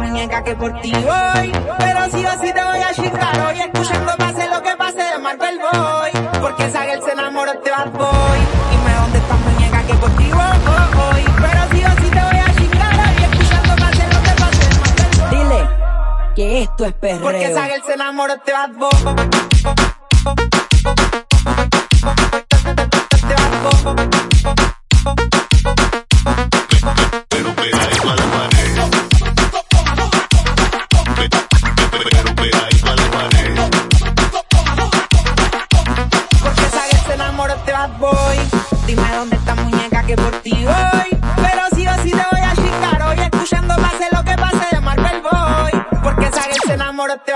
muñeca que por ti voy. Pero si o si te voy a chingar hoy. Escuchando pase lo que pase de Marvel Boy. Porque esa girl se enamoró este bad boy. Dime dónde está muñeca que por ti voy. Pero si o si te voy a chingar hoy. Escuchando pase lo que pase de Marvel Boy. Dile que esto es perreo. Porque esa girl se enamoró este bad boy.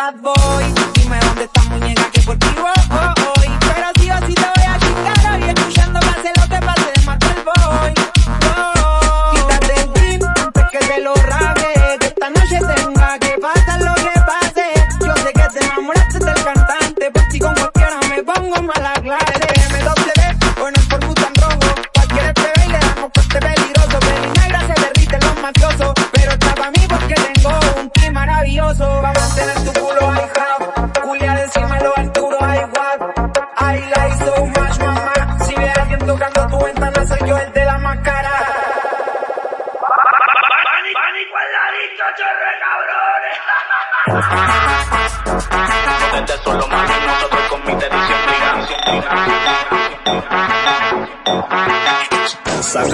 Bad boy. Dime dónde está muñeca que por ti voy. Pero si o si te voy a chingar hoy. Escuchando pase lo que pase de Marvel Boy. Quítate el jean antes que te lo raje. Que esta noche tenga que pasar lo que pase. Yo sé que te enamoraste del cantante. Por si con cualquiera me pongo mala clase.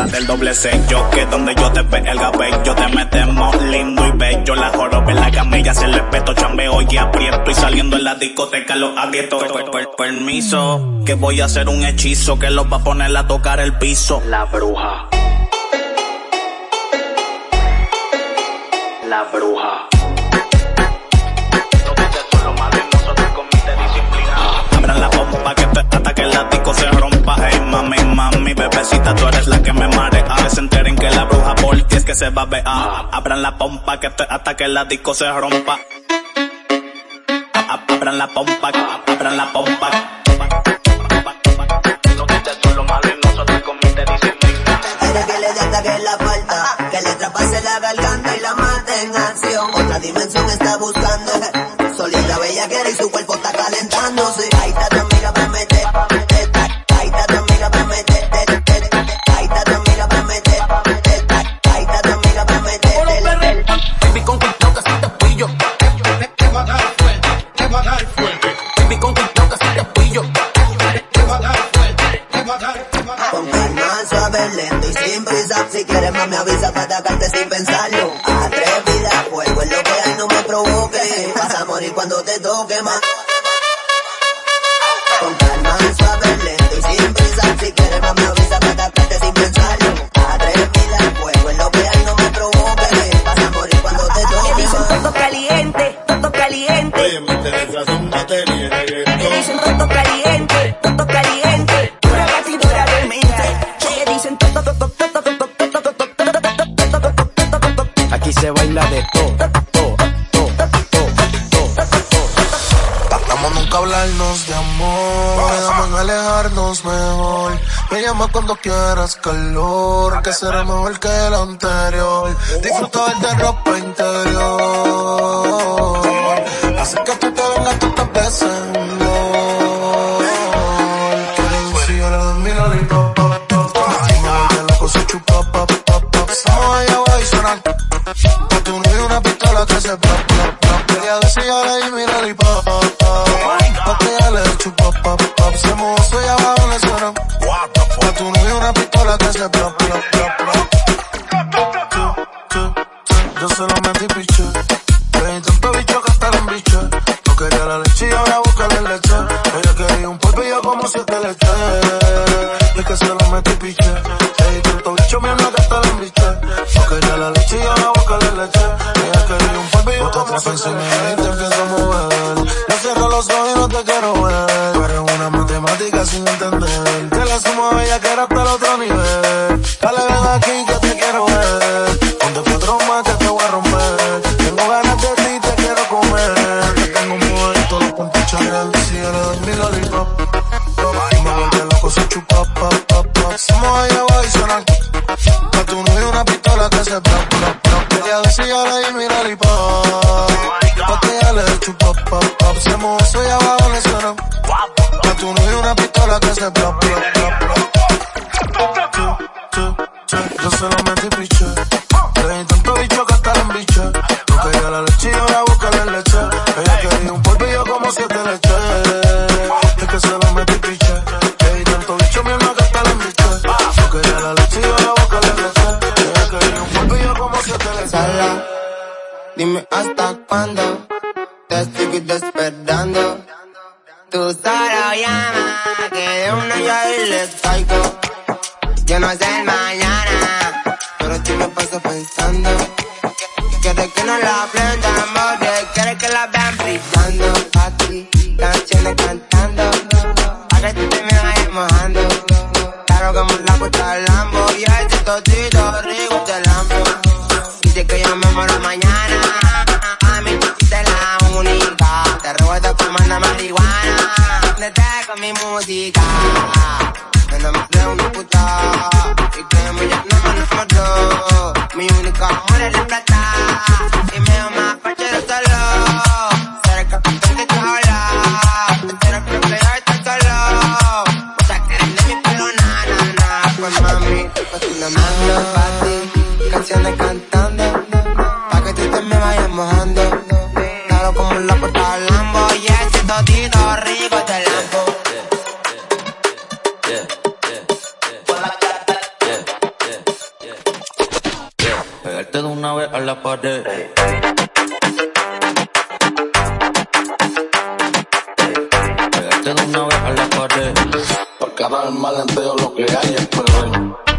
Sácate el doble sello, que donde yo te ve el cabello te metemos lindo y bello. La joroba en la camilla, se le peto, chambeo y aprieto. Y saliendo en la discoteca los agrieto. Per- per- permiso, que voy a hacer un hechizo que los va a poner a tocar el piso. La bruja. La bruja. Abran la bomba que te hasta que el látigo se rompa. Hey, mami, mami, bebecita, tú eres la que me marea. Que se enteren que la bruja por es que se va a ver. Abran la pompa que hasta que el látigo se rompa. Abran la pompa, abran la pompa. Quiere que le hasta que la falta, que le traspase la garganta y la mate en acción. Otra dimensión está buscando, solita bella quiere y su cuerpo está calentándose. Ahí está Si quieres más me avisa para atacarte sin pensarlo. Atrevida, fuego es lo que hay, no me provoque. Vas a morir cuando te toque más. Alejarnos mejor. Me llama cuando quieras calor, que será mejor que el anterior. Disfruta de ropa interior, hace que tú te vengas tantas veces. La canción me hacemos eso y abajo le suena. A tu novio una pistola que se plop, plop. extraño y les caigo. Yo no sé el mañana, pero tú me paso pensando. Quiere que no la prendan, more. Quiere que la vean brillando. Pa' ti, canciones cantando. Ahora tú te me vas mojando. Claro que la puta al lambo y este totito rico. con mi música. Ah, ah. Hey, hey. Pégate de una vez a la pared, porque ahora el mal lo que hay es perder.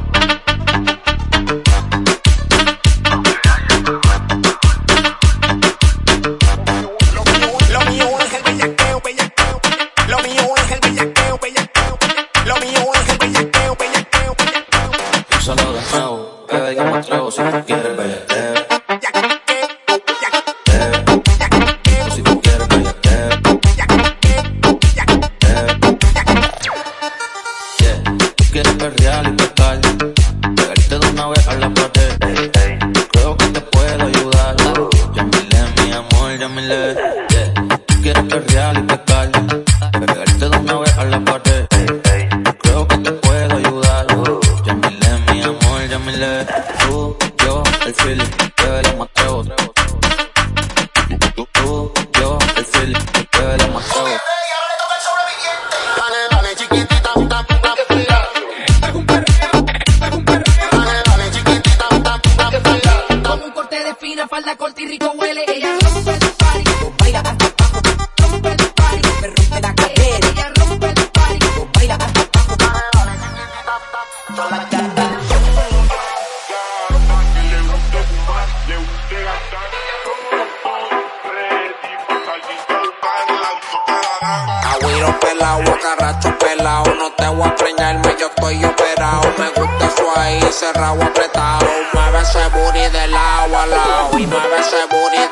cerrado, apretado. Mueve ese booty de lado a lado. Mueve ese booty.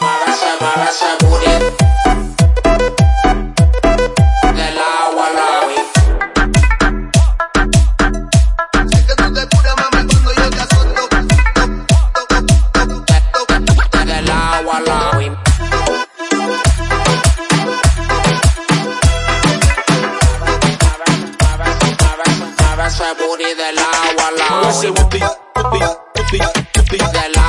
Mueve ese, mueve ese pídala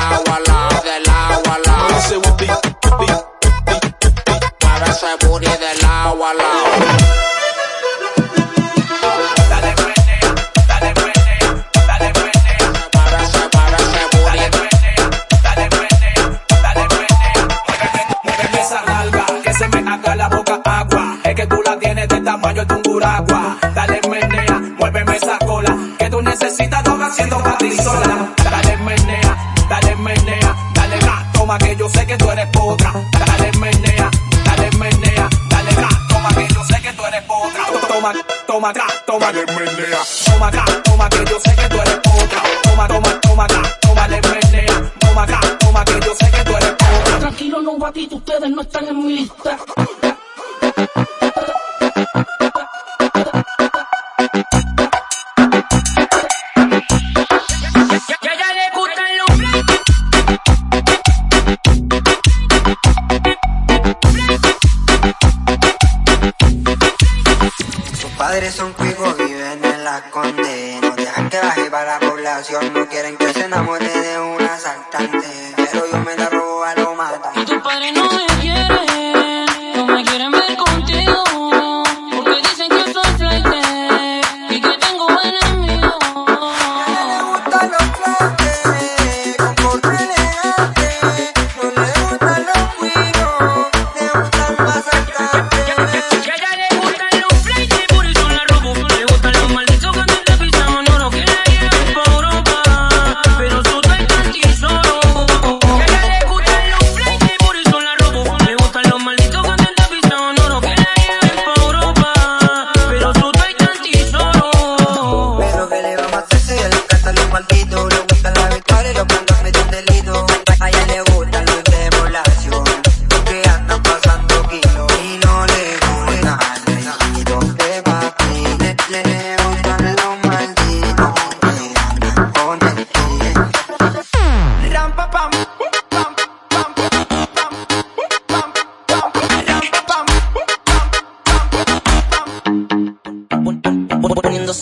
otra. Dale menea, dale menea, dale acá. Toma que yo sé que tú eres otra. Toma, toma acá, toma. Dale. Toma acá, toma que yo sé que tú eres otra. Toma, toma, toma acá, toma, dale menea. Toma acá, toma que yo sé que tú eres otra. Tranquilo, no batito, ustedes no están en mi lista. padres son cuicos, viven en la condena. No dejan que baje para la población, no quieren que se enamore de un asaltante.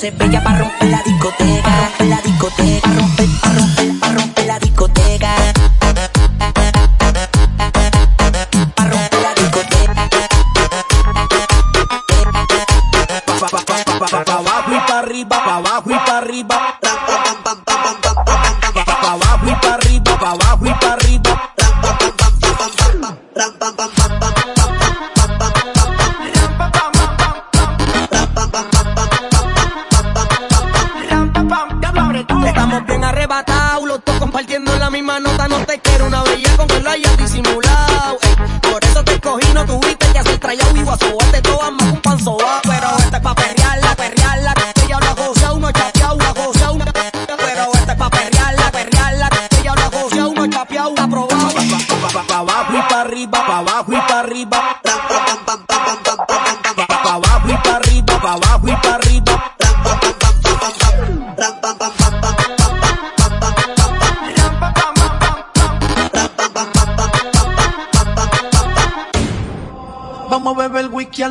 Poniéndose bella para romper la discoteca, romper la discoteca, romper, pa romper, pa romper la discoteca. Pa romper la discoteca. Pa, pa, pa, pa, pa, pa abajo y pa arriba, pa abajo y pa arriba. Pa, pa abajo y pa arriba, pa abajo y pa arriba. Estamos misma nota. No te quiero una bella con que lo hayas disimulado. Por eso te escogí, no tuviste que hacer trayado y guasobate todas más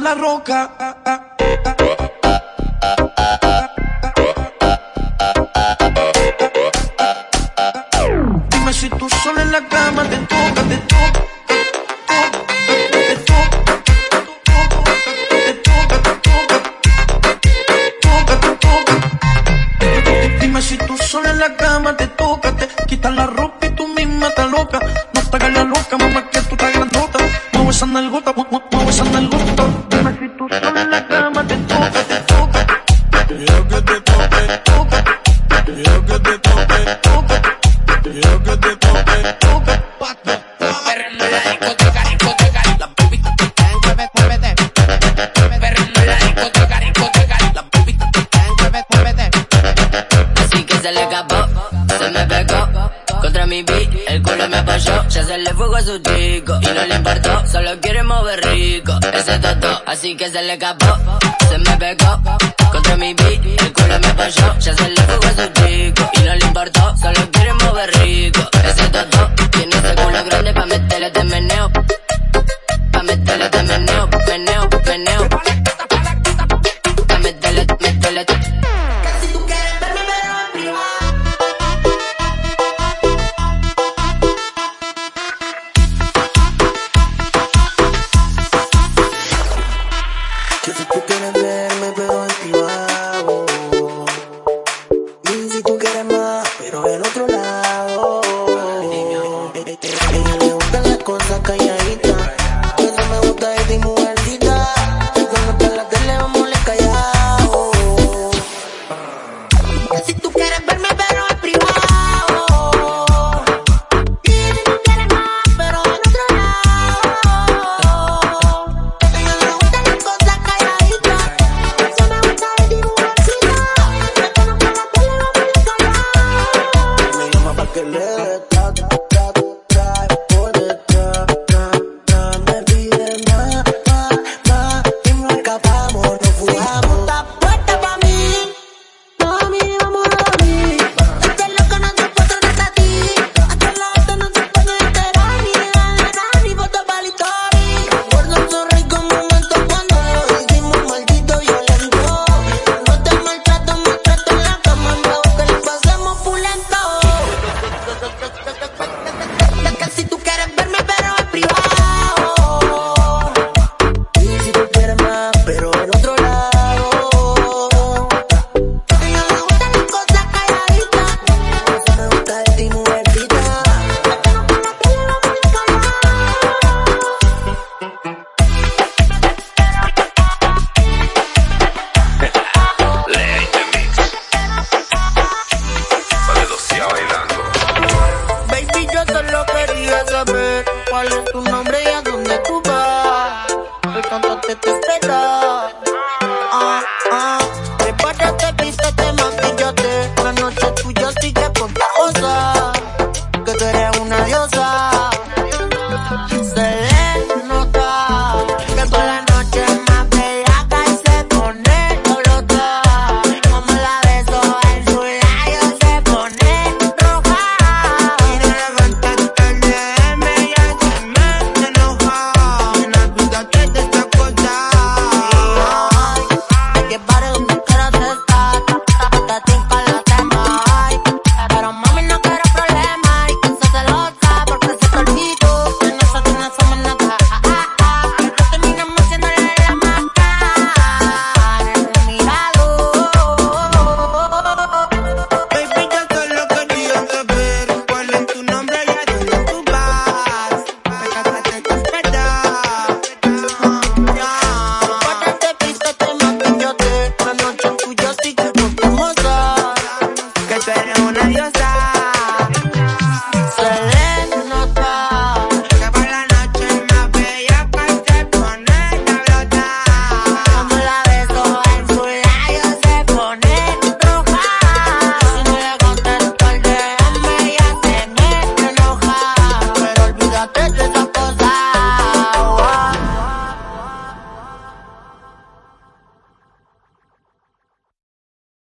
la roca. Dime si tú sola en la cama te toca, te toca. Dime si tú sola en la cama te toca, te quitas la ropa Contra mi beat, el culo me apoyó. Ya se le fugó a su chico Y no le importó, solo quiere mover rico Ese toto, así que se le escapó Se me pegó. Contra mi beat, el culo me apoyó. Ya se le fugó a su chico Y no le importó, solo quiere mover rico Ese toto, tiene ese culo grande Pa' meterle de meneo. Pa' meterle de meneo, meneo, meneo sola tú